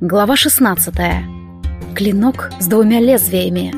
Глава 16. Клинок с двумя лезвиями.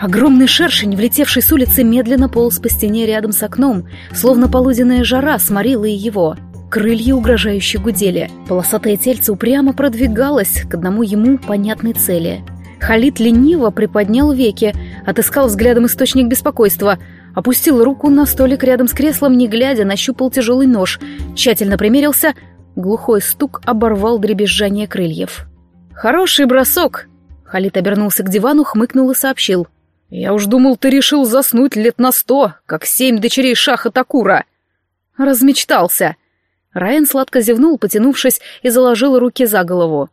Огромный шершень, влетевший с улицы, медленно полз по стене рядом с окном, словно полуденная жара сморила и его. Крылья угрожающе гудели. Полосатое тельце упрямо продвигалось к одному ему понятной цели. Халид лениво приподнял веки, отыскал взглядом источник беспокойства, опустил руку на столик рядом с креслом, не глядя, нащупал тяжелый нож, тщательно примерился — Глухой стук оборвал дребезжание крыльев. «Хороший бросок!» Халид обернулся к дивану, хмыкнул и сообщил. «Я уж думал, ты решил заснуть лет на сто, как семь дочерей Шаха Такура!» Размечтался. Райан сладко зевнул, потянувшись, и заложил руки за голову.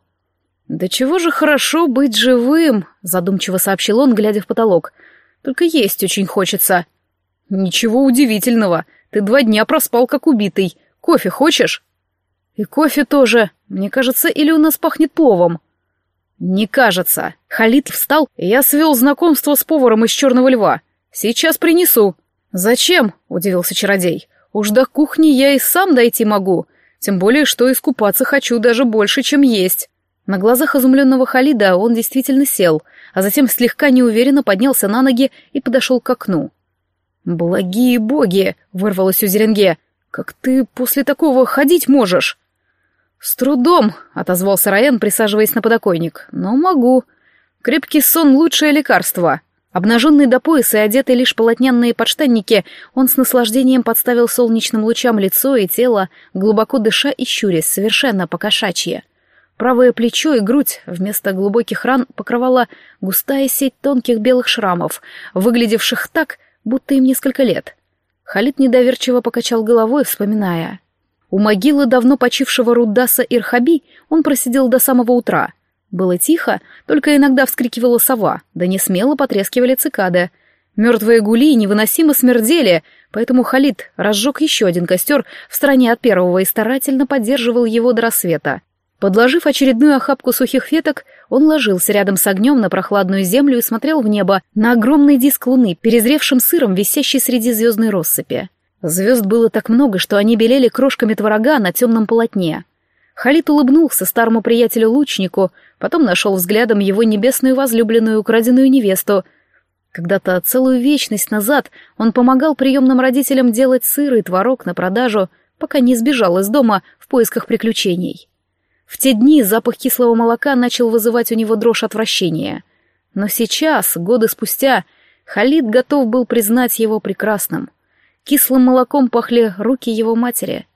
«Да чего же хорошо быть живым!» — задумчиво сообщил он, глядя в потолок. «Только есть очень хочется». «Ничего удивительного. Ты два дня проспал, как убитый. Кофе хочешь?» «И кофе тоже. Мне кажется, или у нас пахнет пловом?» «Не кажется». Халид встал, и я свел знакомство с поваром из «Черного льва». «Сейчас принесу». «Зачем?» — удивился чародей. «Уж до кухни я и сам дойти могу. Тем более, что искупаться хочу даже больше, чем есть». На глазах изумленного Халида он действительно сел, а затем слегка неуверенно поднялся на ноги и подошел к окну. «Благие боги!» — вырвалось у Зеренге. «Как ты после такого ходить можешь?» «С трудом», — отозвался Раен, присаживаясь на подоконник. «Но могу. Крепкий сон — лучшее лекарство». Обнаженный до пояса и одетый лишь полотняные подштанники, он с наслаждением подставил солнечным лучам лицо и тело, глубоко дыша и щурясь, совершенно покошачье. Правое плечо и грудь вместо глубоких ран покрывала густая сеть тонких белых шрамов, выглядевших так, будто им несколько лет. Халид недоверчиво покачал головой, вспоминая. У могилы давно почившего Руддаса Ирхаби он просидел до самого утра. Было тихо, только иногда вскрикивала сова, да не смело потрескивали цикады. Мертвые гули невыносимо смердели, поэтому Халид разжег еще один костер в стороне от первого и старательно поддерживал его до рассвета. Подложив очередную охапку сухих веток, он ложился рядом с огнем на прохладную землю и смотрел в небо на огромный диск луны, перезревшим сыром, висящий среди звездной россыпи. Звезд было так много, что они белели крошками творога на темном полотне. Халид улыбнулся старому приятелю-лучнику, потом нашел взглядом его небесную возлюбленную украденную невесту. Когда-то целую вечность назад он помогал приемным родителям делать сыр и творог на продажу, пока не сбежал из дома в поисках приключений. В те дни запах кислого молока начал вызывать у него дрожь отвращения. Но сейчас, годы спустя, Халид готов был признать его прекрасным — Кислым молоком пахли руки его матери.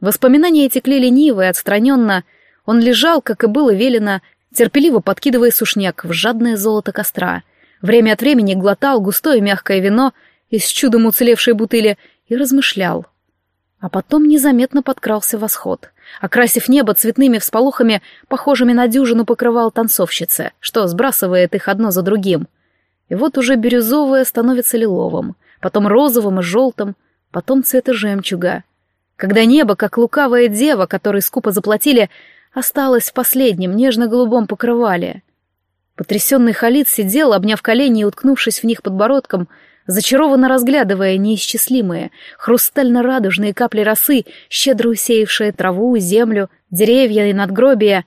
Воспоминания текли лениво и отстраненно. Он лежал, как и было велено, терпеливо подкидывая сушняк в жадное золото костра. Время от времени глотал густое мягкое вино из чудом уцелевшей бутыли и размышлял. А потом незаметно подкрался восход. Окрасив небо цветными всполохами, похожими на дюжину покрывал танцовщицы, что сбрасывает их одно за другим. И вот уже бирюзовое становится лиловым — потом розовым и желтым, потом цвета жемчуга. Когда небо, как лукавая дева, которой скупо заплатили, осталось в последнем нежно-голубом покрывале. Потрясенный Халид сидел, обняв колени и уткнувшись в них подбородком, зачарованно разглядывая неисчислимые, хрустально-радужные капли росы, щедро усеявшие траву, землю, деревья и надгробия.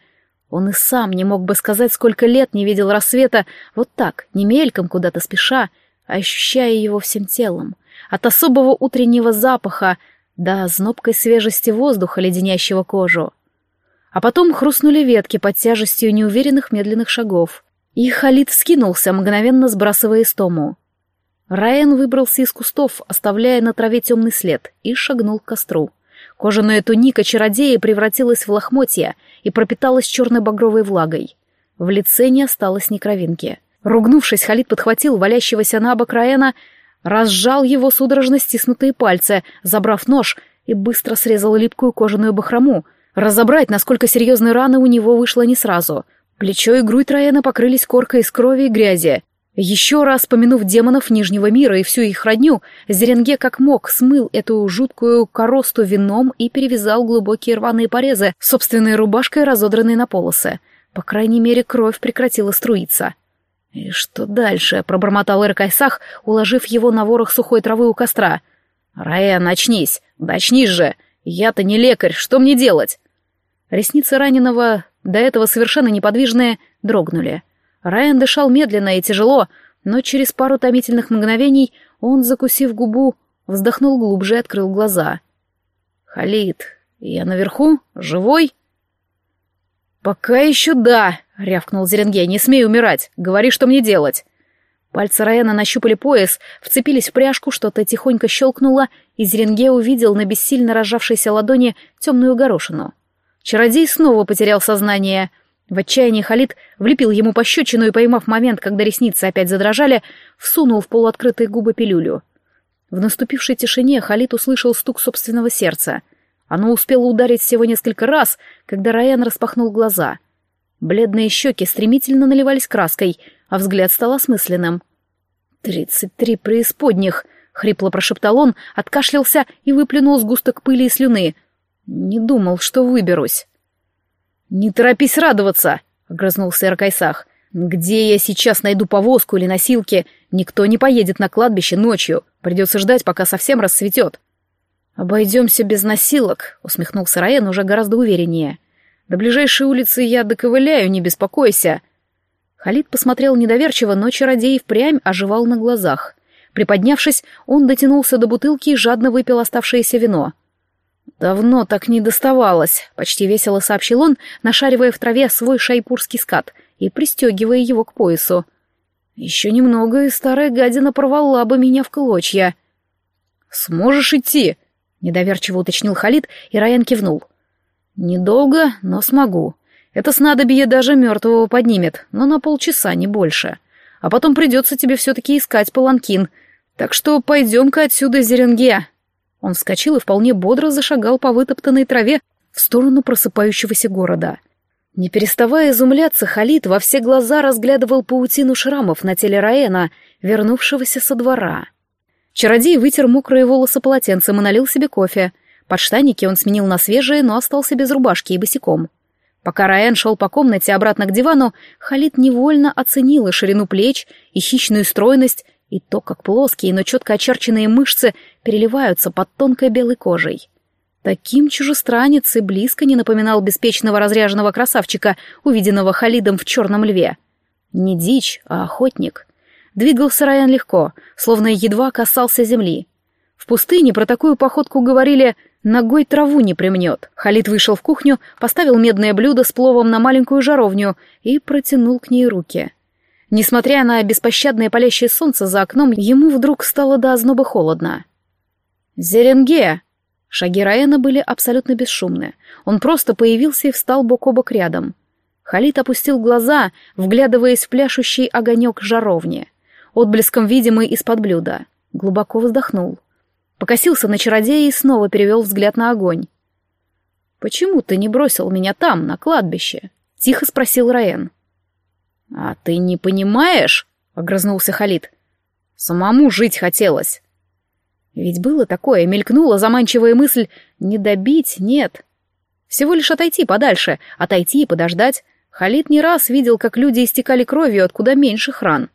Он и сам не мог бы сказать, сколько лет не видел рассвета, вот так, не мельком куда-то спеша, ощущая его всем телом, от особого утреннего запаха до знобкой свежести воздуха, леденящего кожу. А потом хрустнули ветки под тяжестью неуверенных медленных шагов, и Халид вскинулся, мгновенно сбрасывая истому. Райан выбрался из кустов, оставляя на траве темный след, и шагнул к костру. Кожаная туника чародея превратилась в лохмотья и пропиталась черной багровой влагой. В лице не осталось ни кровинки — Ругнувшись, Халид подхватил валящегося на бок Раэна, разжал его судорожно стиснутые пальцы, забрав нож, и быстро срезал липкую кожаную бахрому. Разобрать, насколько серьезные раны у него вышло не сразу. Плечо и грудь Раэна покрылись коркой из крови и грязи. Еще раз помянув демонов Нижнего мира и всю их родню, Зеренге как мог смыл эту жуткую коросту вином и перевязал глубокие рваные порезы собственной рубашкой, разодранной на полосы. По крайней мере, кровь прекратила струиться. «И что дальше?» — пробормотал Эркайсах, уложив его на ворох сухой травы у костра. «Раэн, очнись! Да же! Я-то не лекарь, что мне делать?» Ресницы раненого до этого совершенно неподвижные, дрогнули. Райан дышал медленно и тяжело, но через пару томительных мгновений он, закусив губу, вздохнул глубже и открыл глаза. «Халид, я наверху? Живой?» «Пока еще да», — рявкнул Зеренге, — «не смей умирать, говори, что мне делать». Пальцы Райана нащупали пояс, вцепились в пряжку, что-то тихонько щелкнуло, и Зеренге увидел на бессильно разжавшейся ладони темную горошину. Чародей снова потерял сознание. В отчаянии Халид влепил ему пощечину и, поймав момент, когда ресницы опять задрожали, всунул в полуоткрытые губы пилюлю. В наступившей тишине Халид услышал стук собственного сердца. Оно успело ударить всего несколько раз, когда Райан распахнул глаза. Бледные щеки стремительно наливались краской, а взгляд стал осмысленным. «Тридцать три преисподних!» — хрипло прошептал он, откашлялся и выплюнул сгусток пыли и слюны. «Не думал, что выберусь». «Не торопись радоваться!» — огрызнулся Иркайсах. «Где я сейчас найду повозку или носилки? Никто не поедет на кладбище ночью. Придется ждать, пока совсем рассветет». «Обойдемся без носилок», — усмехнулся Раен уже гораздо увереннее. «До ближайшей улицы я доковыляю, не беспокойся». Халид посмотрел недоверчиво, но чародей впрямь оживал на глазах. Приподнявшись, он дотянулся до бутылки и жадно выпил оставшееся вино. «Давно так не доставалось», — почти весело сообщил он, нашаривая в траве свой шайпурский скат и пристегивая его к поясу. «Еще немного, и старая гадина порвала бы меня в клочья». «Сможешь идти?» Недоверчиво уточнил Халид, и Райан кивнул. «Недолго, но смогу. Это снадобье даже мертвого поднимет, но на полчаса, не больше. А потом придется тебе все-таки искать паланкин. Так что пойдем-ка отсюда, Зеренге». Он вскочил и вполне бодро зашагал по вытоптанной траве в сторону просыпающегося города. Не переставая изумляться, Халид во все глаза разглядывал паутину шрамов на теле Раэна, вернувшегося со двора. Чародей вытер мокрые волосы полотенцем и налил себе кофе. Подштанники он сменил на свежие, но остался без рубашки и босиком. Пока Раэн шел по комнате обратно к дивану, Халид невольно оценил и ширину плеч, и хищную стройность, и то, как плоские, но четко очерченные мышцы переливаются под тонкой белой кожей. Таким чужестранец и близко не напоминал беспечного разряженного красавчика, увиденного Халидом в черном льве. Не дичь, а охотник — Двигался Райан легко, словно едва касался земли. В пустыне про такую походку говорили «ногой траву не примнет». Халид вышел в кухню, поставил медное блюдо с пловом на маленькую жаровню и протянул к ней руки. Несмотря на беспощадное палящее солнце за окном, ему вдруг стало до озноба холодно. «Зеренге!» Шаги Раэна были абсолютно бесшумны. Он просто появился и встал бок о бок рядом. Халид опустил глаза, вглядываясь в пляшущий огонек жаровни отблеском видимый из-под блюда. Глубоко вздохнул. Покосился на чародея и снова перевел взгляд на огонь. «Почему ты не бросил меня там, на кладбище?» — тихо спросил Раен. «А ты не понимаешь?» — огрызнулся Халид. «Самому жить хотелось». Ведь было такое, мелькнула заманчивая мысль «не добить, нет». Всего лишь отойти подальше, отойти и подождать. Халид не раз видел, как люди истекали кровью от куда меньших ран.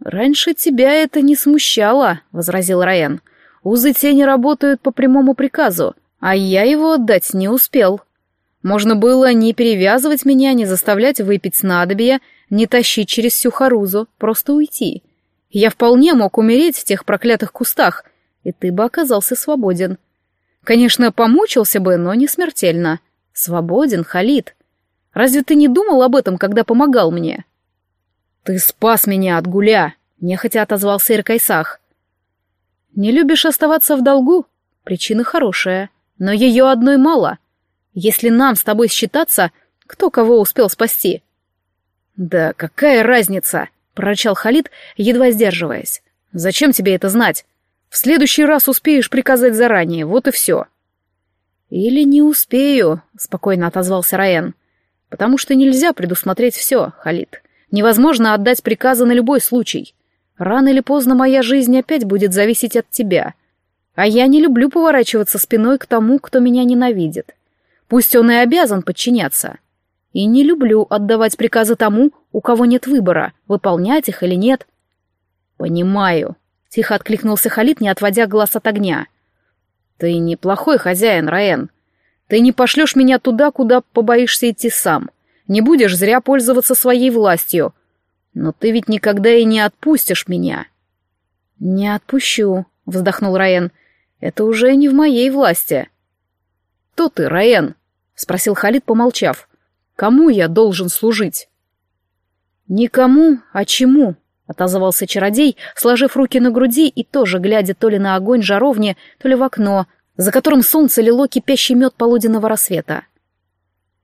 «Раньше тебя это не смущало», — возразил Райан. «Узы тени работают по прямому приказу, а я его отдать не успел. Можно было не перевязывать меня, не заставлять выпить снадобья, не тащить через всю Харузу, просто уйти. Я вполне мог умереть в тех проклятых кустах, и ты бы оказался свободен. Конечно, помучился бы, но не смертельно. Свободен, Халид. Разве ты не думал об этом, когда помогал мне?» «Ты спас меня от гуля!» — нехотя отозвался Иркайсах. «Не любишь оставаться в долгу? Причина хорошая, но ее одной мало. Если нам с тобой считаться, кто кого успел спасти?» «Да какая разница?» — прорычал Халид, едва сдерживаясь. «Зачем тебе это знать? В следующий раз успеешь приказать заранее, вот и все». «Или не успею», — спокойно отозвался Раен. «Потому что нельзя предусмотреть все, Халид. Невозможно отдать приказы на любой случай. Рано или поздно моя жизнь опять будет зависеть от тебя. А я не люблю поворачиваться спиной к тому, кто меня ненавидит. Пусть он и обязан подчиняться. И не люблю отдавать приказы тому, у кого нет выбора, выполнять их или нет. «Понимаю», — тихо откликнулся Халид, не отводя глаз от огня. «Ты неплохой хозяин, Раен. Ты не пошлешь меня туда, куда побоишься идти сам. Не будешь зря пользоваться своей властью. Но ты ведь никогда и не отпустишь меня. Не отпущу, вздохнул Раен. Это уже не в моей власти. Кто ты, Раен? спросил Халид, помолчав. Кому я должен служить? Никому, а чему? отозвался чародей, сложив руки на груди и тоже глядя то ли на огонь жаровни, то ли в окно, за которым солнце лило кипящий мед полуденного рассвета.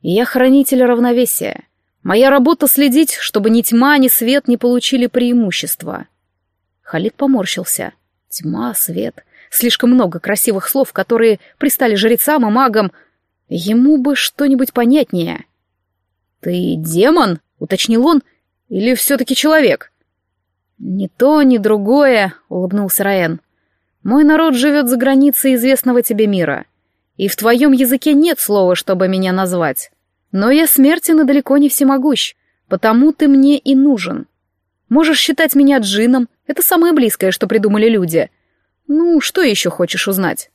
Я хранитель равновесия. Моя работа следить, чтобы ни тьма, ни свет не получили преимущества. Халид поморщился. Тьма, свет. Слишком много красивых слов, которые пристали жрецам и магам. Ему бы что-нибудь понятнее. «Ты демон?» — уточнил он. «Или все-таки человек?» «Ни то, ни другое», — улыбнулся Раен. Мой народ живет за границей известного тебе мира, и в твоем языке нет слова, чтобы меня назвать. Но я смертен далеко не всемогущ, потому ты мне и нужен. Можешь считать меня джином, это самое близкое, что придумали люди. Ну, что еще хочешь узнать?»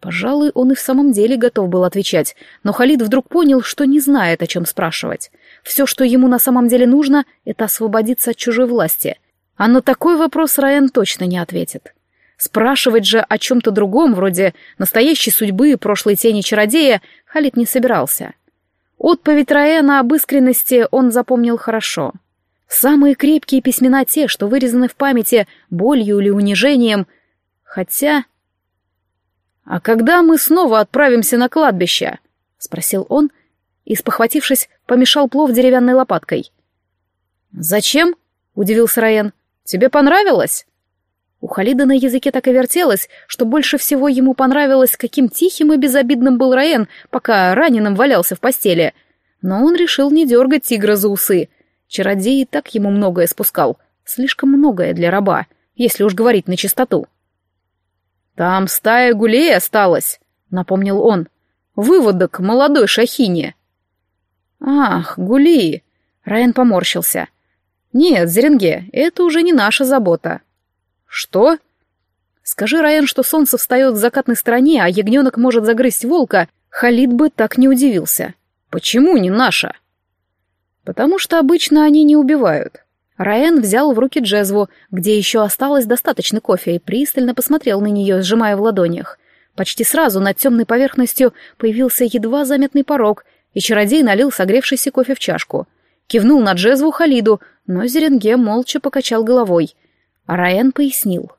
Пожалуй, он и в самом деле готов был отвечать, но Халид вдруг понял, что не знает, о чем спрашивать. Все, что ему на самом деле нужно, это освободиться от чужой власти. А на такой вопрос Райан точно не ответит. Спрашивать же о чем-то другом, вроде настоящей судьбы и прошлой тени чародея, Халид не собирался. Отповедь Раэна об искренности он запомнил хорошо. Самые крепкие письмена те, что вырезаны в памяти болью или унижением. Хотя... «А когда мы снова отправимся на кладбище?» — спросил он и, спохватившись, помешал плов деревянной лопаткой. «Зачем?» — удивился Раен. «Тебе понравилось?» У Халида на языке так и вертелось, что больше всего ему понравилось, каким тихим и безобидным был Раен, пока раненым валялся в постели. Но он решил не дергать тигра за усы. Чародей и так ему многое спускал. Слишком многое для раба, если уж говорить на чистоту. «Там стая гулей осталась», — напомнил он. «Выводок молодой шахине». «Ах, гули!» — Райан поморщился. «Нет, Зеренге, это уже не наша забота». «Что?» Скажи, Райан, что солнце встает в закатной стороне, а ягненок может загрызть волка, Халид бы так не удивился. Почему не наша? Потому что обычно они не убивают. Райан взял в руки джезву, где еще осталось достаточно кофе, и пристально посмотрел на нее, сжимая в ладонях. Почти сразу над темной поверхностью появился едва заметный порог, и чародей налил согревшийся кофе в чашку. Кивнул на джезву Халиду, но Зеренге молча покачал головой — Райан пояснил.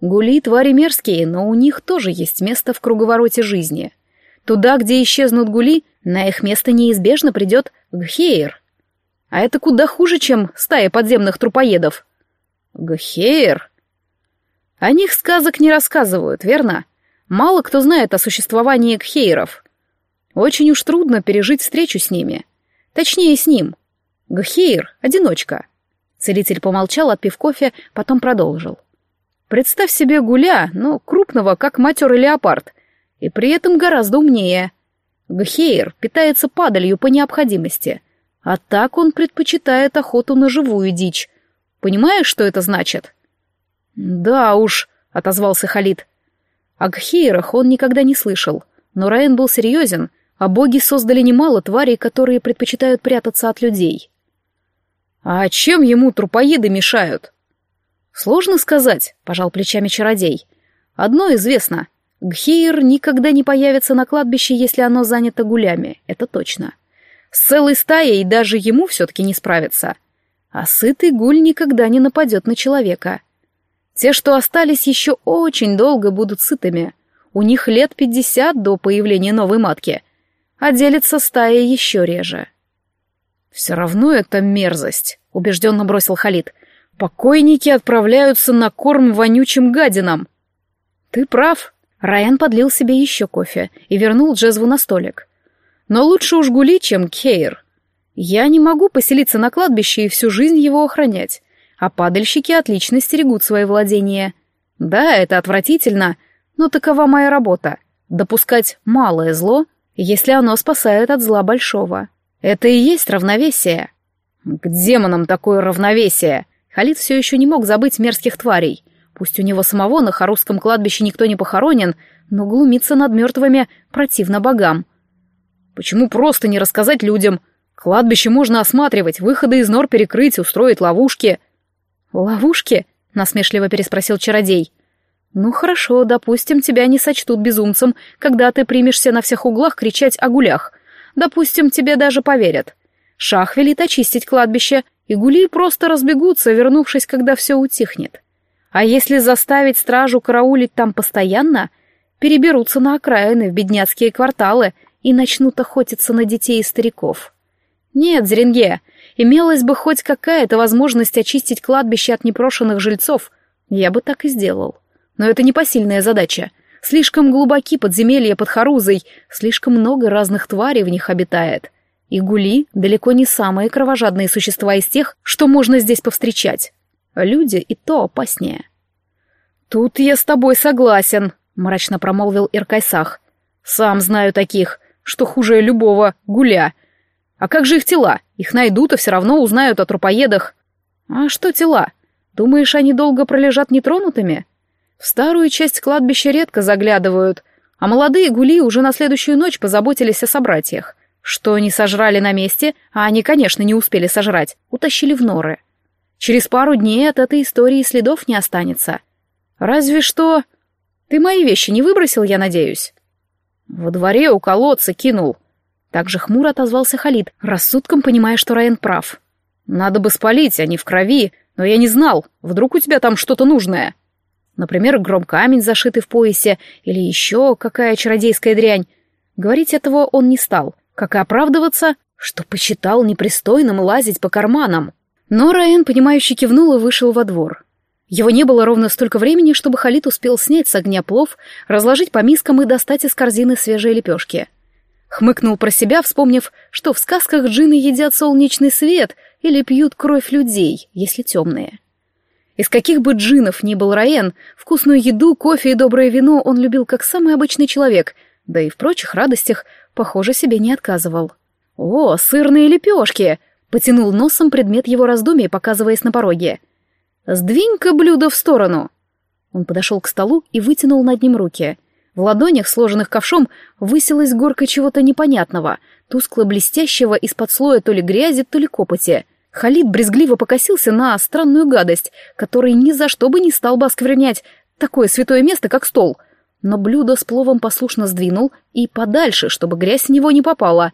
Гули — твари мерзкие, но у них тоже есть место в круговороте жизни. Туда, где исчезнут гули, на их место неизбежно придет Гхейр. А это куда хуже, чем стая подземных трупоедов. Гхейр? О них сказок не рассказывают, верно? Мало кто знает о существовании Гхейров. Очень уж трудно пережить встречу с ними. Точнее, с ним. Гхейр — одиночка. Целитель помолчал, отпив кофе, потом продолжил. Представь себе гуля, но крупного, как матерый леопард, и при этом гораздо умнее. Гхейр питается падалью по необходимости, а так он предпочитает охоту на живую дичь. Понимаешь, что это значит? Да уж, отозвался Халид. О Гхейрах он никогда не слышал, но Раен был серьезен, а боги создали немало тварей, которые предпочитают прятаться от людей. А чем ему трупоеды мешают? Сложно сказать, пожал плечами чародей. Одно известно. Гхейр никогда не появится на кладбище, если оно занято гулями, это точно. С целой стаей даже ему все-таки не справиться. А сытый гуль никогда не нападет на человека. Те, что остались, еще очень долго будут сытыми. У них лет пятьдесят до появления новой матки. А делится стая еще реже. «Все равно это мерзость», — убежденно бросил Халид. «Покойники отправляются на корм вонючим гадинам». «Ты прав». Райан подлил себе еще кофе и вернул Джезву на столик. «Но лучше уж гули, чем Кейр. Я не могу поселиться на кладбище и всю жизнь его охранять, а падальщики отлично стерегут свои владения. Да, это отвратительно, но такова моя работа — допускать малое зло, если оно спасает от зла большого». Это и есть равновесие. К демонам такое равновесие. Халид все еще не мог забыть мерзких тварей. Пусть у него самого на Харусском кладбище никто не похоронен, но глумиться над мертвыми противно богам. Почему просто не рассказать людям? Кладбище можно осматривать, выходы из нор перекрыть, устроить ловушки. Ловушки? Насмешливо переспросил чародей. Ну хорошо, допустим, тебя не сочтут безумцем, когда ты примешься на всех углах кричать о гулях. Допустим, тебе даже поверят. Шах велит очистить кладбище, и гули просто разбегутся, вернувшись, когда все утихнет. А если заставить стражу караулить там постоянно, переберутся на окраины, в бедняцкие кварталы и начнут охотиться на детей и стариков. Нет, Зеренге, имелась бы хоть какая-то возможность очистить кладбище от непрошенных жильцов, я бы так и сделал. Но это непосильная задача. Слишком глубоки подземелья под Харузой, слишком много разных тварей в них обитает. И гули далеко не самые кровожадные существа из тех, что можно здесь повстречать. Люди и то опаснее. «Тут я с тобой согласен», — мрачно промолвил Иркайсах. «Сам знаю таких, что хуже любого гуля. А как же их тела? Их найдут и все равно узнают о трупоедах». «А что тела? Думаешь, они долго пролежат нетронутыми?» В старую часть кладбища редко заглядывают, а молодые гули уже на следующую ночь позаботились о собратьях. Что не сожрали на месте, а они, конечно, не успели сожрать, утащили в норы. Через пару дней от этой истории следов не останется. Разве что... Ты мои вещи не выбросил, я надеюсь? Во дворе у колодца кинул. Так же хмуро отозвался Халид, рассудком понимая, что Райан прав. Надо бы спалить, а не в крови, но я не знал, вдруг у тебя там что-то нужное. Например, громкамень, зашитый в поясе, или еще какая чародейская дрянь. Говорить этого он не стал, как и оправдываться, что посчитал непристойным лазить по карманам. Но Раен, понимающе кивнул и вышел во двор. Его не было ровно столько времени, чтобы Халид успел снять с огня плов, разложить по мискам и достать из корзины свежие лепешки. Хмыкнул про себя, вспомнив, что в сказках джины едят солнечный свет или пьют кровь людей, если темные. Из каких бы джинов ни был Раен, вкусную еду, кофе и доброе вино он любил как самый обычный человек, да и в прочих радостях, похоже, себе не отказывал. «О, сырные лепешки!» — потянул носом предмет его раздумий, показываясь на пороге. «Сдвинь-ка блюдо в сторону!» Он подошел к столу и вытянул над ним руки. В ладонях, сложенных ковшом, высилась горка чего-то непонятного, тускло-блестящего из-под слоя то ли грязи, то ли копоти — Халид брезгливо покосился на странную гадость, который ни за что бы не стал бы осквернять такое святое место, как стол. Но блюдо с пловом послушно сдвинул и подальше, чтобы грязь с него не попала.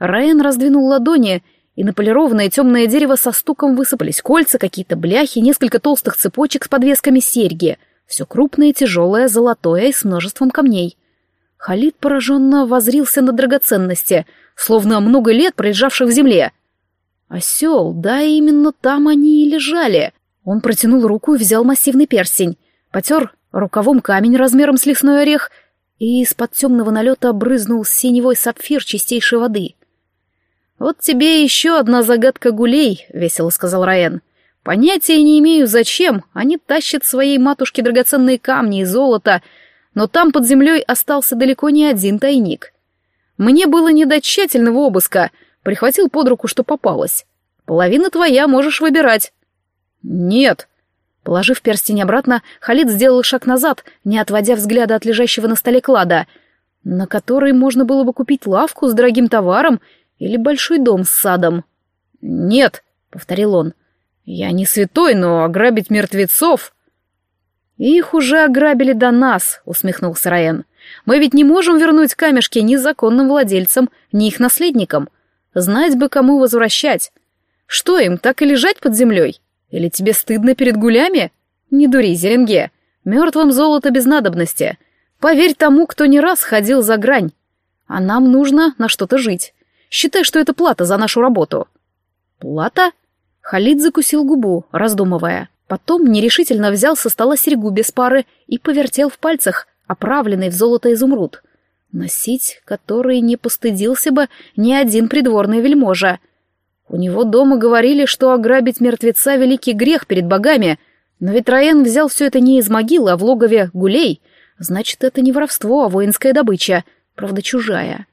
Райан раздвинул ладони, и на полированное темное дерево со стуком высыпались кольца, какие-то бляхи, несколько толстых цепочек с подвесками серьги. Все крупное, тяжелое, золотое и с множеством камней. Халид пораженно возрился на драгоценности, словно много лет пролежавших в земле — Осел, да, именно там они и лежали. Он протянул руку и взял массивный перстень, потер рукавом камень размером с лесной орех и из-под темного налета брызнул синевой сапфир чистейшей воды. «Вот тебе еще одна загадка гулей», — весело сказал Раен. «Понятия не имею, зачем. Они тащат своей матушке драгоценные камни и золото, но там под землей остался далеко не один тайник. Мне было не до тщательного обыска — Прихватил под руку, что попалось. Половина твоя, можешь выбирать. Нет. Положив перстень обратно, Халид сделал шаг назад, не отводя взгляда от лежащего на столе клада, на который можно было бы купить лавку с дорогим товаром или большой дом с садом. «Нет», — повторил он, — «я не святой, но ограбить мертвецов...» «Их уже ограбили до нас», — усмехнулся Раен. «Мы ведь не можем вернуть камешки ни законным владельцам, ни их наследникам. Знать бы, кому возвращать. Что им, так и лежать под землей? Или тебе стыдно перед гулями? Не дури, Зеренге. Мертвым золото без надобности. Поверь тому, кто не раз ходил за грань. А нам нужно на что-то жить. Считай, что это плата за нашу работу. Плата? Халид закусил губу, раздумывая. Потом нерешительно взял со стола серьгу без пары и повертел в пальцах, оправленный в золото изумруд носить который не постыдился бы ни один придворный вельможа. У него дома говорили, что ограбить мертвеца — великий грех перед богами, но ведь Раен взял все это не из могилы, а в логове гулей. Значит, это не воровство, а воинская добыча, правда, чужая.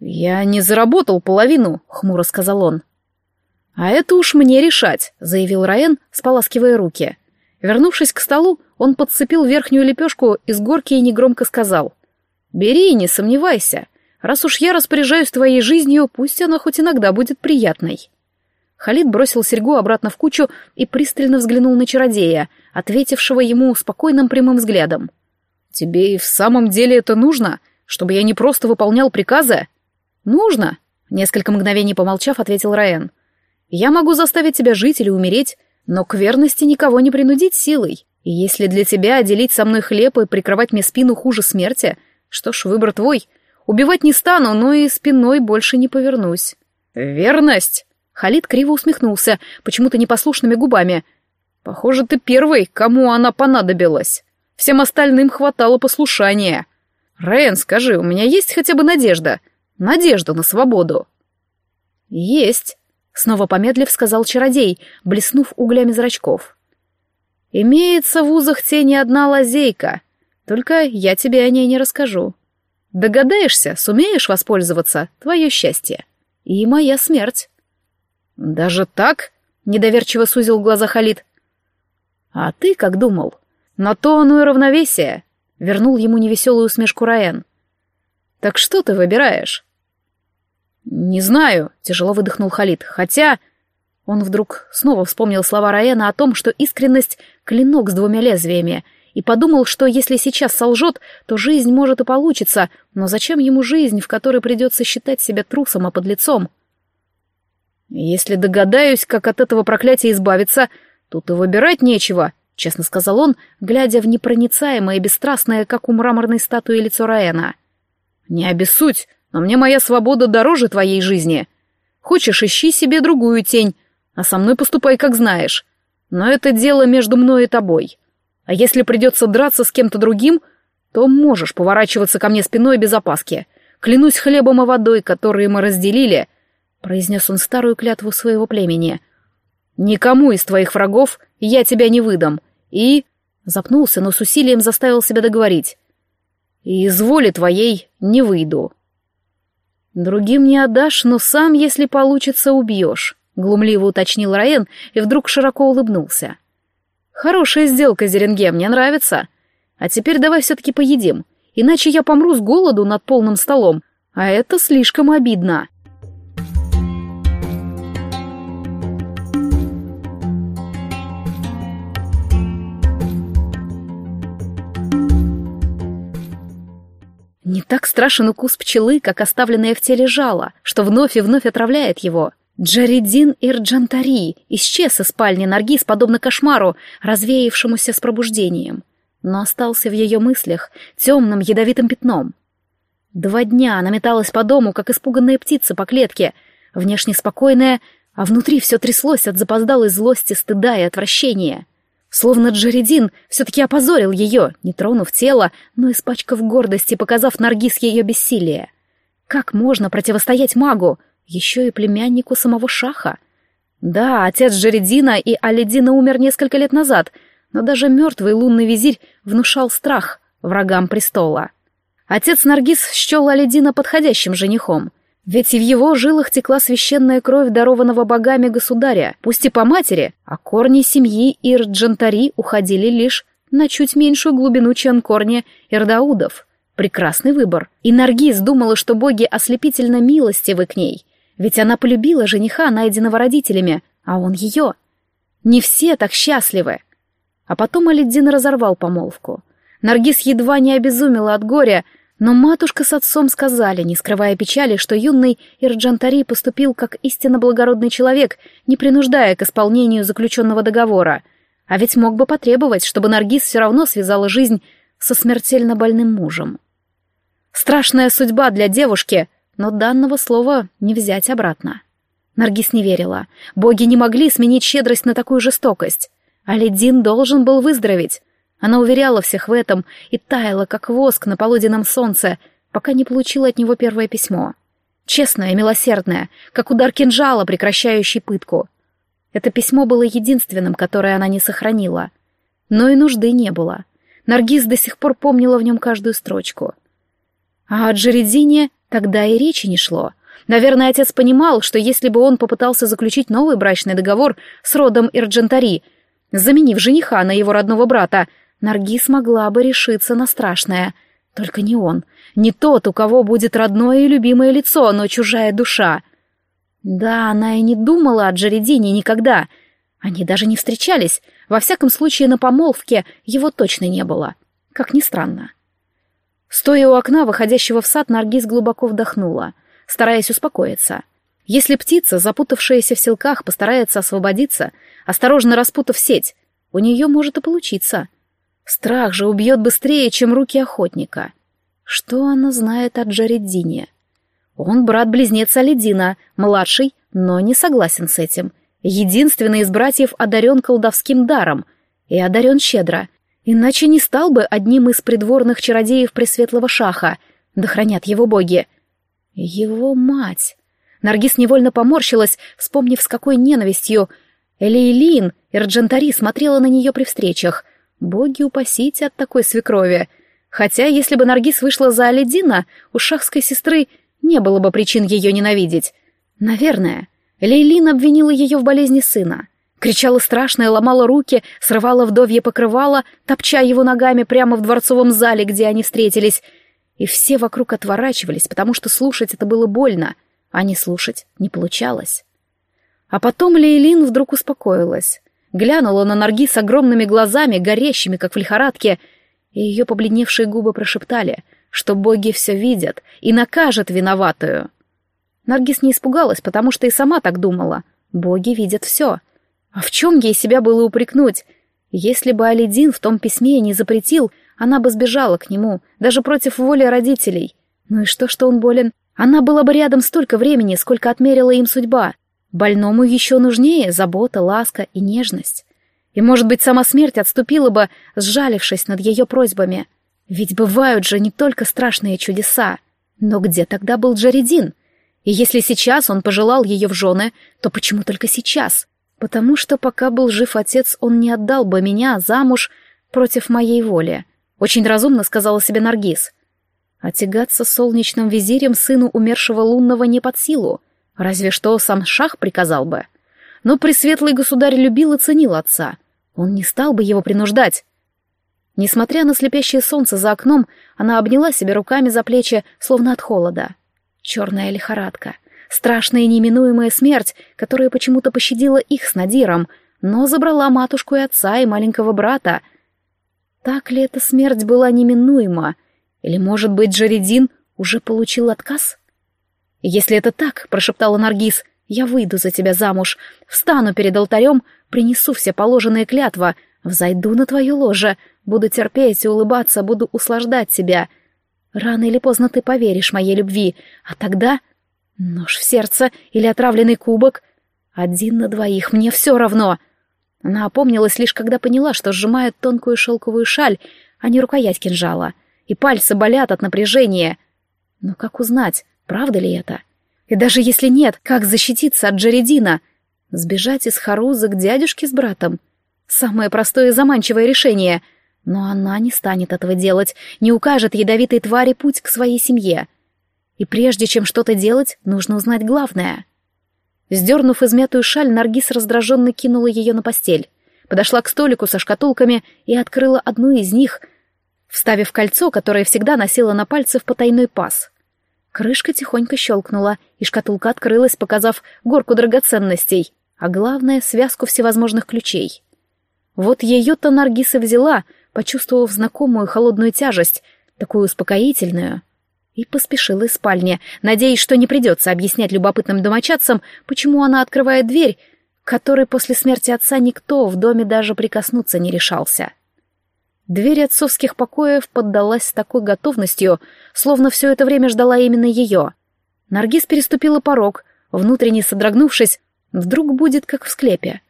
«Я не заработал половину», — хмуро сказал он. «А это уж мне решать», — заявил Раен, споласкивая руки. Вернувшись к столу, он подцепил верхнюю лепешку из горки и негромко сказал. Бери, не сомневайся. Раз уж я распоряжаюсь твоей жизнью, пусть она хоть иногда будет приятной». Халид бросил серьгу обратно в кучу и пристально взглянул на чародея, ответившего ему спокойным прямым взглядом. «Тебе и в самом деле это нужно? Чтобы я не просто выполнял приказы?» «Нужно», — несколько мгновений помолчав, ответил Раен. «Я могу заставить тебя жить или умереть, но к верности никого не принудить силой. И если для тебя делить со мной хлеб и прикрывать мне спину хуже смерти, что ж, выбор твой. Убивать не стану, но и спиной больше не повернусь». «Верность!» Халид криво усмехнулся, почему-то непослушными губами. «Похоже, ты первый, кому она понадобилась. Всем остальным хватало послушания. Райан, скажи, у меня есть хотя бы надежда? Надежда на свободу?» «Есть», — снова помедлив сказал чародей, блеснув углями зрачков. «Имеется в узах тени одна лазейка, только я тебе о ней не расскажу. Догадаешься, сумеешь воспользоваться, твое счастье. И моя смерть». «Даже так?» — недоверчиво сузил глаза Халид. «А ты как думал? На то оно и равновесие!» — вернул ему невеселую усмешку Раен. «Так что ты выбираешь?» «Не знаю», — тяжело выдохнул Халид, «хотя...» Он вдруг снова вспомнил слова Раена о том, что искренность — клинок с двумя лезвиями, и подумал, что если сейчас солжет, то жизнь может и получится, но зачем ему жизнь, в которой придется считать себя трусом и подлецом? «Если догадаюсь, как от этого проклятия избавиться, тут и выбирать нечего», — честно сказал он, глядя в непроницаемое и бесстрастное, как у мраморной статуи, лицо Раэна. «Не обессудь, но мне моя свобода дороже твоей жизни. Хочешь, ищи себе другую тень, а со мной поступай, как знаешь. Но это дело между мной и тобой. А если придется драться с кем-то другим, то можешь поворачиваться ко мне спиной без опаски. Клянусь хлебом и водой, которые мы разделили», — произнес он старую клятву своего племени. «Никому из твоих врагов я тебя не выдам, и...» Запнулся, но с усилием заставил себя договорить. «И из воли твоей не выйду». «Другим не отдашь, но сам, если получится, убьешь», — глумливо уточнил Раен и вдруг широко улыбнулся. «Хорошая сделка, Зеренге, мне нравится. А теперь давай все-таки поедим, иначе я помру с голоду над полным столом, а это слишком обидно». Не так страшен укус пчелы, как оставленное в теле жало, что вновь и вновь отравляет его. Джаридин Ирджантари исчез из спальни Наргиз, подобно кошмару, развеявшемуся с пробуждением, но остался в ее мыслях темным ядовитым пятном. Два дня она металась по дому, как испуганная птица по клетке, внешне спокойная, а внутри все тряслось от запоздалой злости, стыда и отвращения. Словно Джеридин все-таки опозорил ее, не тронув тело, но испачкав гордость и показав Наргиз ее бессилие. Как можно противостоять магу, еще и племяннику самого Шаха? Да, отец Джеридина и Алидина умер несколько лет назад, но даже мертвый лунный визирь внушал страх врагам престола. Отец Наргиз счел Алидина подходящим женихом, ведь и в его жилах текла священная кровь дарованного богами государя, пусть и по матери, а корни семьи Ирджантари уходили лишь на чуть меньшую глубину, чем корни Ирдаудов. Прекрасный выбор. И Наргиз думала, что боги ослепительно милостивы к ней, ведь она полюбила жениха, найденного родителями, а он ее. Не все так счастливы. А потом Алиддин разорвал помолвку. Наргиз едва не обезумела от горя, но матушка с отцом сказали, не скрывая печали, что юный Ирджантари поступил как истинно благородный человек, не принуждая к исполнению заключенного договора. А ведь мог бы потребовать, чтобы Наргиз все равно связала жизнь со смертельно больным мужем. Страшная судьба для девушки, но данного слова не взять обратно. Наргиз не верила. Боги не могли сменить щедрость на такую жестокость. Алидин должен был выздороветь. Она уверяла всех в этом и таяла, как воск на полуденном солнце, пока не получила от него первое письмо. Честное, милосердное, как удар кинжала, прекращающий пытку. Это письмо было единственным, которое она не сохранила. Но и нужды не было. Наргиз до сих пор помнила в нем каждую строчку. А о Джеридине тогда и речи не шло. Наверное, отец понимал, что если бы он попытался заключить новый брачный договор с родом Ирджентари, заменив жениха на его родного брата, Наргиз могла бы решиться на страшное. Только не он, не тот, у кого будет родное и любимое лицо, но чужая душа. Да, она и не думала о Джаредине никогда. Они даже не встречались, во всяком случае на помолвке его точно не было. Как ни странно. Стоя у окна, выходящего в сад, Наргиз глубоко вдохнула, стараясь успокоиться. Если птица, запутавшаяся в селках, постарается освободиться, осторожно распутав сеть, у нее может и получиться. Страх же убьет быстрее, чем руки охотника. Что она знает о Джареддине? Он брат-близнец Алидина, младший, но не согласен с этим. Единственный из братьев одарен колдовским даром и одарен щедро — Иначе не стал бы одним из придворных чародеев Пресветлого Шаха, да хранят его боги. Его мать. Наргиз невольно поморщилась, вспомнив, с какой ненавистью Элейлин Эрджентари смотрела на нее при встречах. Боги упасите от такой свекрови. Хотя, если бы Наргиз вышла за Алидина, у шахской сестры не было бы причин ее ненавидеть. Наверное. Лейлин обвинила ее в болезни сына. Кричала страшно и ломала руки, срывала вдовье покрывало, топча его ногами прямо в дворцовом зале, где они встретились. И все вокруг отворачивались, потому что слушать это было больно, а не слушать не получалось. А потом Лейлин вдруг успокоилась. Глянула на Нарги с огромными глазами, горящими, как в лихорадке, и ее побледневшие губы прошептали, что боги все видят и накажут виноватую. Наргиз не испугалась, потому что и сама так думала. Боги видят все — а в чем ей себя было упрекнуть? Если бы Алидин в том письме не запретил, она бы сбежала к нему, даже против воли родителей. Ну и что, что он болен? Она была бы рядом столько времени, сколько отмерила им судьба. Больному еще нужнее забота, ласка и нежность. И, может быть, сама смерть отступила бы, сжалившись над ее просьбами. Ведь бывают же не только страшные чудеса. Но где тогда был Джаридин? И если сейчас он пожелал ее в жены, то почему только сейчас? Потому что пока был жив отец, он не отдал бы меня замуж против моей воли. Очень разумно сказала себе Наргиз. А тягаться солнечным визирем сыну умершего лунного не под силу, разве что сам шах приказал бы. Но пресветлый государь любил и ценил отца. Он не стал бы его принуждать. Несмотря на слепящее солнце за окном, она обняла себя руками за плечи, словно от холода. Черная лихорадка — страшная неминуемая смерть, которая почему-то пощадила их с Надиром, но забрала матушку и отца и маленького брата. Так ли эта смерть была неминуема? Или, может быть, Джаредин уже получил отказ? «Если это так», — прошептала Наргиз, — «я выйду за тебя замуж, встану перед алтарем, принесу все положенные клятва, взойду на твое ложе, буду терпеть и улыбаться, буду услаждать тебя. Рано или поздно ты поверишь моей любви, а тогда Нож в сердце или отравленный кубок? Один на двоих, мне все равно. Она опомнилась лишь когда поняла, что сжимает тонкую шелковую шаль, а не рукоять кинжала, и пальцы болят от напряжения. Но как узнать, правда ли это? И даже если нет, как защититься от Джередина? Сбежать из Харуза к дядюшке с братом? Самое простое и заманчивое решение. Но она не станет этого делать, не укажет ядовитой твари путь к своей семье. И прежде чем что-то делать, нужно узнать главное. Сдернув измятую шаль, Наргиз раздраженно кинула ее на постель. Подошла к столику со шкатулками и открыла одну из них, вставив кольцо, которое всегда носила на пальце в потайной паз. Крышка тихонько щелкнула, и шкатулка открылась, показав горку драгоценностей, а главное — связку всевозможных ключей. Вот ее-то Наргиса взяла, почувствовав знакомую холодную тяжесть, такую успокоительную — и поспешила из спальни, надеясь, что не придется объяснять любопытным домочадцам, почему она открывает дверь, которой после смерти отца никто в доме даже прикоснуться не решался. Дверь отцовских покоев поддалась с такой готовностью, словно все это время ждала именно ее. Наргиз переступила порог, внутренне содрогнувшись, вдруг будет как в склепе.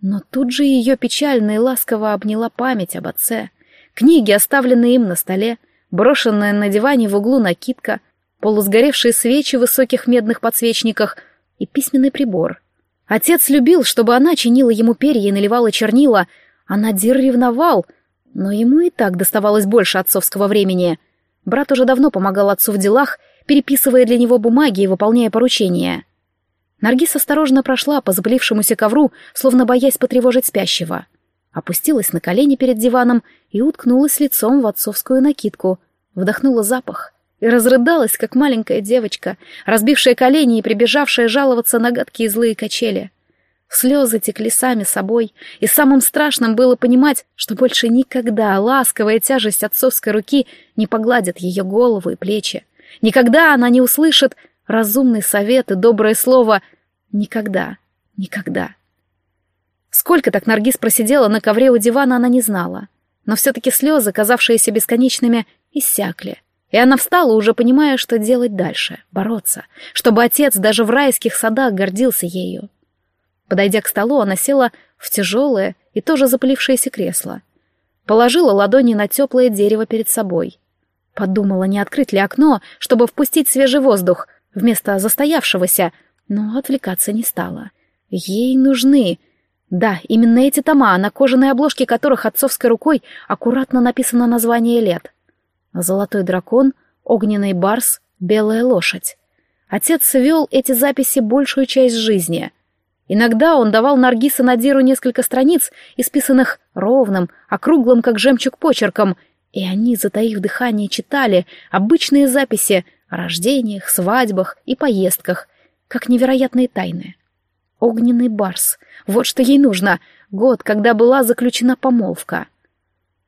Но тут же ее печально и ласково обняла память об отце, книги, оставленные им на столе, брошенная на диване в углу накидка, полусгоревшие свечи в высоких медных подсвечниках и письменный прибор. Отец любил, чтобы она чинила ему перья и наливала чернила, а Надир ревновал, но ему и так доставалось больше отцовского времени. Брат уже давно помогал отцу в делах, переписывая для него бумаги и выполняя поручения. Наргиз осторожно прошла по запылившемуся ковру, словно боясь потревожить спящего. Опустилась на колени перед диваном и уткнулась лицом в отцовскую накидку, вдохнула запах и разрыдалась, как маленькая девочка, разбившая колени и прибежавшая жаловаться на гадкие злые качели. Слезы текли сами собой, и самым страшным было понимать, что больше никогда ласковая тяжесть отцовской руки не погладит ее голову и плечи. Никогда она не услышит разумный совет и доброе слово «никогда, никогда». Сколько так Наргиз просидела на ковре у дивана, она не знала. Но все-таки слезы, казавшиеся бесконечными, иссякли. И она встала, уже понимая, что делать дальше, бороться, чтобы отец даже в райских садах гордился ею. Подойдя к столу, она села в тяжелое и тоже запылившееся кресло. Положила ладони на теплое дерево перед собой. Подумала, не открыть ли окно, чтобы впустить свежий воздух, вместо застоявшегося, но отвлекаться не стала. Ей нужны да, именно эти тома, на кожаной обложке которых отцовской рукой аккуратно написано название лет. Золотой дракон, огненный барс, белая лошадь. Отец вел эти записи большую часть жизни. Иногда он давал Наргиса Надиру несколько страниц, исписанных ровным, округлым, как жемчуг, почерком, и они, затаив дыхание, читали обычные записи о рождениях, свадьбах и поездках, как невероятные тайны. Огненный барс. Вот что ей нужно. Год, когда была заключена помолвка.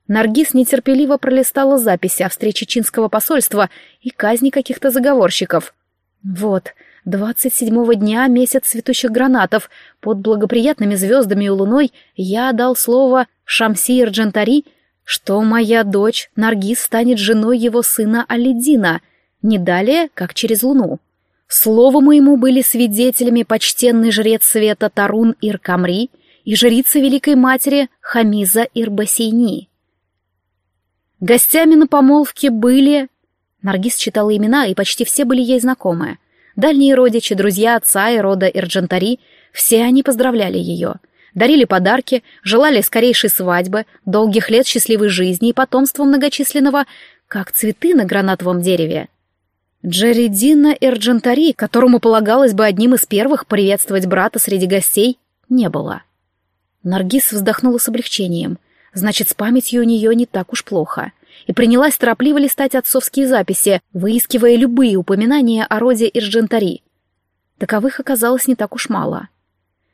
Наргиз нетерпеливо пролистала записи о встрече чинского посольства и казни каких-то заговорщиков. Вот, двадцать седьмого дня месяц цветущих гранатов. Под благоприятными звездами и луной я дал слово Шамси Ирджантари, что моя дочь Наргиз станет женой его сына Алидина, не далее, как через луну. Слову моему были свидетелями почтенный жрец света Тарун Иркамри и жрица Великой Матери Хамиза Ирбасейни. Гостями на помолвке были... Наргиз читала имена, и почти все были ей знакомы. Дальние родичи, друзья отца и рода Ирджантари, все они поздравляли ее. Дарили подарки, желали скорейшей свадьбы, долгих лет счастливой жизни и потомства многочисленного, как цветы на гранатовом дереве. Джеридина Эрджентари, которому полагалось бы одним из первых приветствовать брата среди гостей, не было. Наргиз вздохнула с облегчением. Значит, с памятью у нее не так уж плохо. И принялась торопливо листать отцовские записи, выискивая любые упоминания о роде Эрджентари. Таковых оказалось не так уж мало.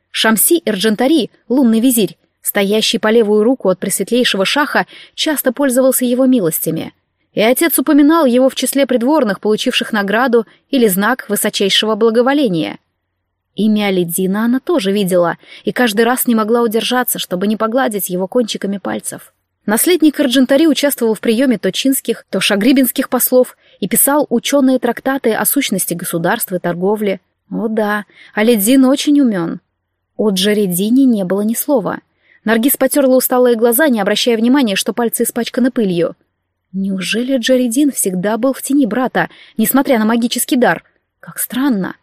Шамси Эрджентари, лунный визирь, стоящий по левую руку от пресветлейшего шаха, часто пользовался его милостями — и отец упоминал его в числе придворных, получивших награду или знак высочайшего благоволения. Имя Алидина она тоже видела, и каждый раз не могла удержаться, чтобы не погладить его кончиками пальцев. Наследник Арджентари участвовал в приеме то чинских, то шагрибинских послов и писал ученые трактаты о сущности государства и торговли. О да, Алидин очень умен. О Джаредине не было ни слова. Наргиз потерла усталые глаза, не обращая внимания, что пальцы испачканы пылью — Неужели Джаридин всегда был в тени брата, несмотря на магический дар? Как странно.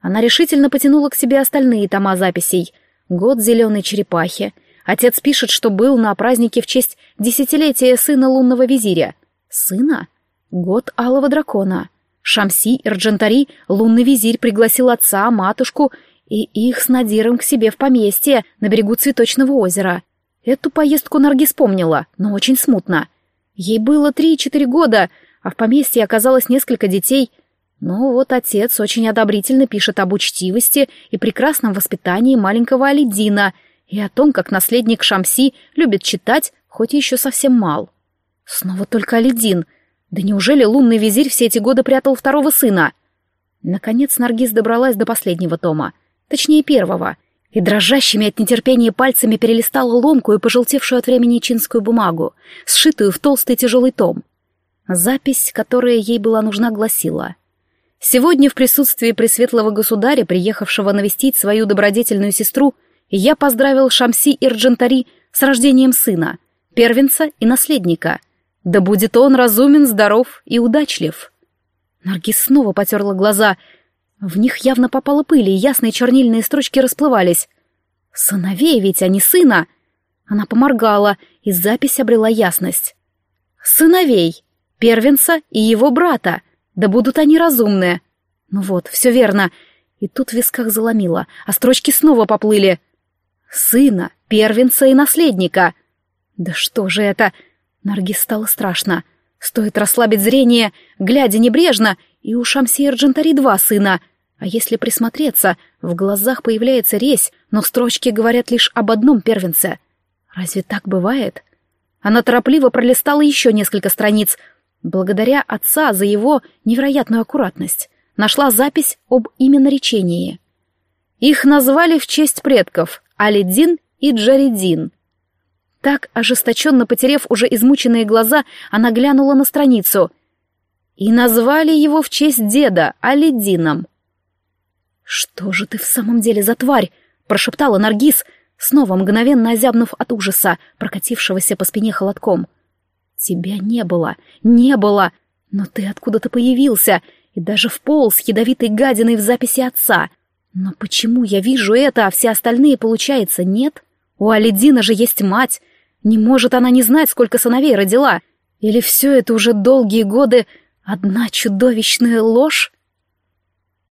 Она решительно потянула к себе остальные тома записей. Год зеленой черепахи. Отец пишет, что был на празднике в честь десятилетия сына лунного визиря. Сына? Год алого дракона. Шамси Ирджантари, лунный визирь, пригласил отца, матушку и их с Надиром к себе в поместье на берегу Цветочного озера. Эту поездку Нарги вспомнила, но очень смутно. Ей было три-четыре года, а в поместье оказалось несколько детей. Но вот отец очень одобрительно пишет об учтивости и прекрасном воспитании маленького Алидина и о том, как наследник Шамси любит читать, хоть еще совсем мал. Снова только Алидин. Да неужели лунный визирь все эти годы прятал второго сына? Наконец Наргиз добралась до последнего тома, точнее первого — и дрожащими от нетерпения пальцами перелистала ломкую и пожелтевшую от времени чинскую бумагу, сшитую в толстый тяжелый том. Запись, которая ей была нужна, гласила «Сегодня в присутствии Пресветлого Государя, приехавшего навестить свою добродетельную сестру, я поздравил Шамси Ирджантари с рождением сына, первенца и наследника. Да будет он разумен, здоров и удачлив». Наргиз снова потерла глаза — в них явно попала пыль, и ясные чернильные строчки расплывались. «Сыновей ведь, а не сына!» Она поморгала, и запись обрела ясность. «Сыновей! Первенца и его брата! Да будут они разумные!» Ну вот, все верно. И тут в висках заломило, а строчки снова поплыли. «Сына, первенца и наследника!» «Да что же это?» Наргиз стало страшно. Стоит расслабить зрение, глядя небрежно, и у Шамсея Джентари два сына. А если присмотреться, в глазах появляется резь, но строчки говорят лишь об одном первенце. Разве так бывает? Она торопливо пролистала еще несколько страниц. Благодаря отца за его невероятную аккуратность нашла запись об именоречении. Их назвали в честь предков Алидин и Джаридин. Так, ожесточенно потерев уже измученные глаза, она глянула на страницу. И назвали его в честь деда Алидином. «Что же ты в самом деле за тварь?» — прошептала Наргиз, снова мгновенно озябнув от ужаса, прокатившегося по спине холодком. «Тебя не было, не было, но ты откуда-то появился и даже вполз ядовитой гадиной в записи отца. Но почему я вижу это, а все остальные, получается, нет? У Алидина же есть мать. Не может она не знать, сколько сыновей родила. Или все это уже долгие годы одна чудовищная ложь?»